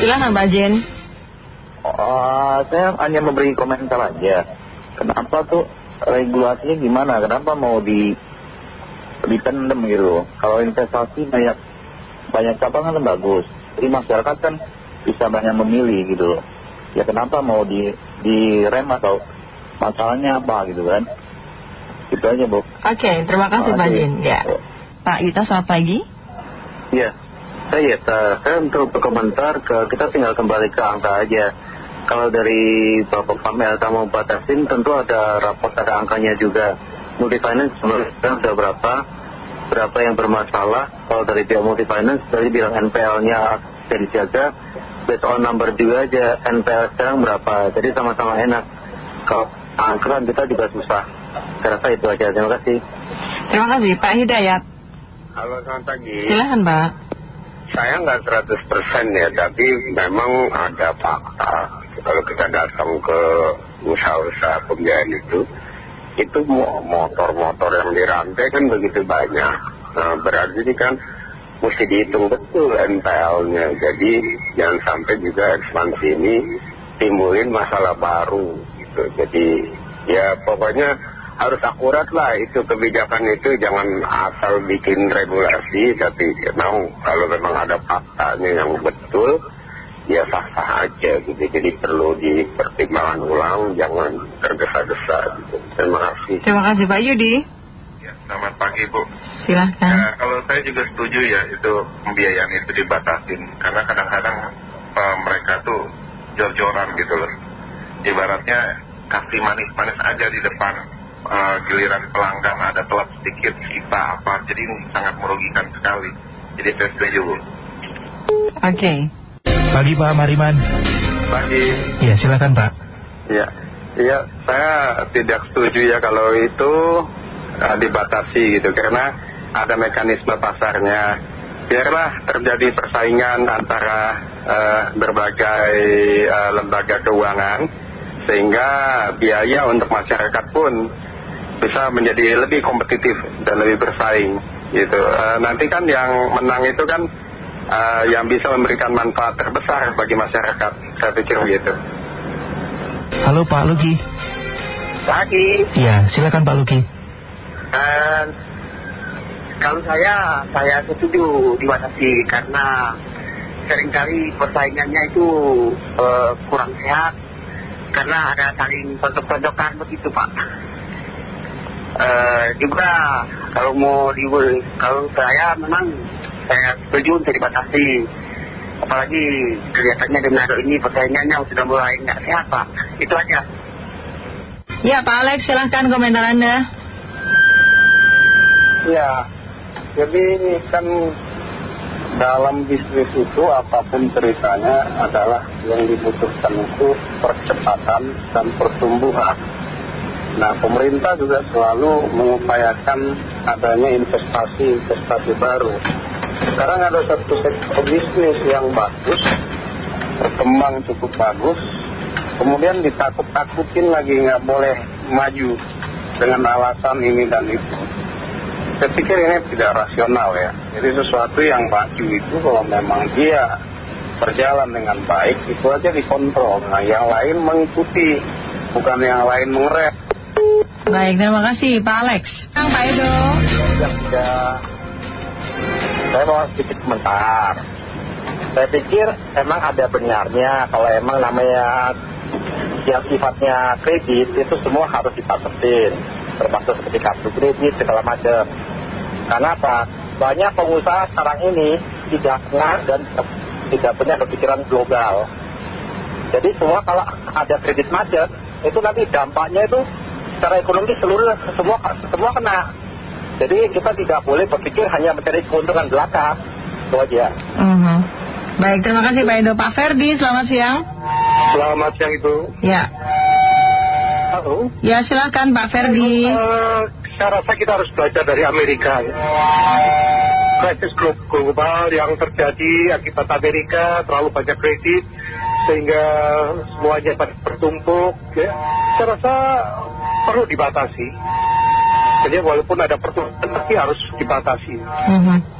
Silakan Pak Jen. Oh, saya hanya memberi komentar aja. Kenapa tuh regulasinya gimana? Kenapa mau di dipendem gitu? Kalau investasi banyak banyak cabang kan bagus. Jadi masyarakat kan bisa banyak memilih gitu loh. Ya kenapa mau di direm atau masalahnya apa gitu kan? Itu aja Bu. Oke, terima kasih Pak Jen. Ya. Pak Yuta selamat pagi. Ya, saya ya, saya untuk berkomentar ke kita tinggal kembali ke angka aja. Kalau dari Bapak Pamel kamu batasin tentu ada rapot ada angkanya juga. Multifinance sebenarnya sudah berapa, berapa yang bermasalah. Kalau dari pihak multifinance tadi bilang NPL-nya bisa dijaga. Based on number juga aja NPL sekarang berapa. Jadi sama-sama enak. Kalau angkeran kita juga susah. Saya rasa itu aja. Terima kasih. Terima kasih Pak Hidayat. Halo selamat pagi. Silakan Pak. Saya nggak 100% ya, tapi memang ada fakta. Kalau kita datang ke usaha-usaha pembiayaan itu, itu motor-motor yang dirantai kan begitu banyak. Nah, berarti ini kan mesti dihitung betul NPL-nya. Jadi jangan sampai juga ekspansi ini timbulin masalah baru gitu. Jadi ya pokoknya harus akurat lah itu kebijakan itu. Jangan asal bikin regulasi tapi memang kalau memang ada faktanya yang betul ya sah-sah aja gitu. Jadi perlu dipertimbangkan ulang jangan tergesa-gesa gitu. Terima kasih. Terima kasih Pak Yudi. Ya, selamat pagi Bu. Silahkan ya, kalau saya juga setuju ya itu pembiayaan itu dibatasin. Karena kadang-kadang uh, mereka tuh jor-joran gitu loh. Ibaratnya kasih manis-manis aja di depan uh, giliran pelanggan ada telat sedikit kita apa jadi sangat merugikan sekali. Jadi saya setuju Bu. Oke. Pagi Pak Mariman. Pagi. Ya silakan Pak. Ya. Ya saya tidak setuju ya kalau itu uh, dibatasi gitu karena ada mekanisme pasarnya. Biarlah terjadi persaingan antara uh, berbagai uh, lembaga keuangan sehingga biaya untuk masyarakat pun bisa menjadi lebih kompetitif dan lebih bersaing gitu. Nanti kan yang menang itu kan yang bisa memberikan manfaat terbesar bagi masyarakat saya pikir begitu. Halo Pak Luki. Pagi ya silakan Pak Luki. Uh, kalau saya saya setuju dibatasi karena sering kali persaingannya itu uh, kurang sehat karena ada saling tonjok-tonjokan begitu Pak juga kalau mau di kalau saya memang saya setuju untuk dibatasi. Apalagi kelihatannya di Manado ini persaingannya sudah mulai nggak sehat Pak. Itu aja. Ya Pak Alex silahkan komentar Anda. Ya jadi kan dalam bisnis itu apa pun ceritanya adalah yang dibutuhkan itu percepatan dan pertumbuhan Nah pemerintah juga selalu mengupayakan adanya investasi-investasi baru. Sekarang ada satu sektor bisnis yang bagus, berkembang cukup bagus, kemudian ditakut-takutin lagi nggak boleh maju dengan alasan ini dan itu. Saya pikir ini tidak rasional ya. Jadi sesuatu yang maju itu kalau memang dia berjalan dengan baik, itu aja dikontrol. Nah yang lain mengikuti, bukan yang lain mengerem. Baik, terima kasih Pak Alex. Kang Pak Edo. Ya, saya mau sedikit komentar. Saya pikir emang ada benarnya kalau emang namanya yang sifatnya kredit itu semua harus dipatasin. Termasuk seperti kartu kredit segala macam. Karena apa? Banyak pengusaha sekarang ini tidak pernah dan tidak punya kepikiran global. Jadi semua kalau ada kredit macet, itu nanti dampaknya itu secara ekonomi seluruh semua semua kena. Jadi kita tidak boleh berpikir hanya mencari keuntungan belaka. Itu aja. -huh. Baik, terima kasih Pak Edo. Pak Ferdi, selamat siang. Selamat siang Ibu. Ya. Halo. Ya, silakan Pak Ferdi. Uh, saya rasa kita harus belajar dari Amerika. Ya. Krisis global yang terjadi akibat Amerika terlalu banyak kredit sehingga semuanya bertumpuk. Ya. Saya rasa perlu dibatasi. Jadi walaupun ada pertumbuhan tapi harus dibatasi. -huh.